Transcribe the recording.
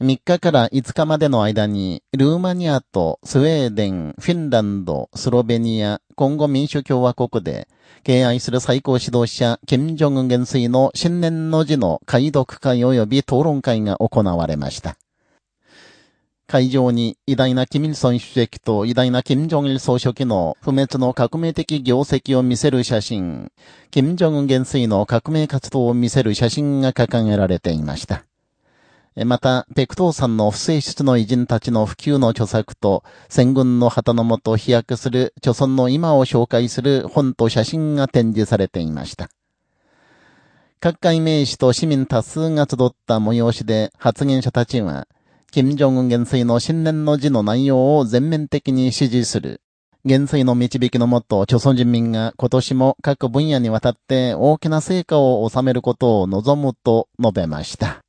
3日から5日までの間に、ルーマニアとスウェーデン、フィンランド、スロベニア、コンゴ民主共和国で、敬愛する最高指導者、金正恩元帥の新年の字の解読会及び討論会が行われました。会場に偉大なキム・イルソン主席と偉大なキム・ジョン・イル総書記の不滅の革命的業績を見せる写真、キム・ジョン元帥の革命活動を見せる写真が掲げられていました。また、ペクトーさんの不正室の偉人たちの普及の著作と、戦軍の旗のもと飛躍する著村の今を紹介する本と写真が展示されていました。各界名士と市民多数が集った催しで発言者たちは、金正恩元帥の新年の字の内容を全面的に支持する。元帥の導きのもと、朝鮮人民が今年も各分野にわたって大きな成果を収めることを望むと述べました。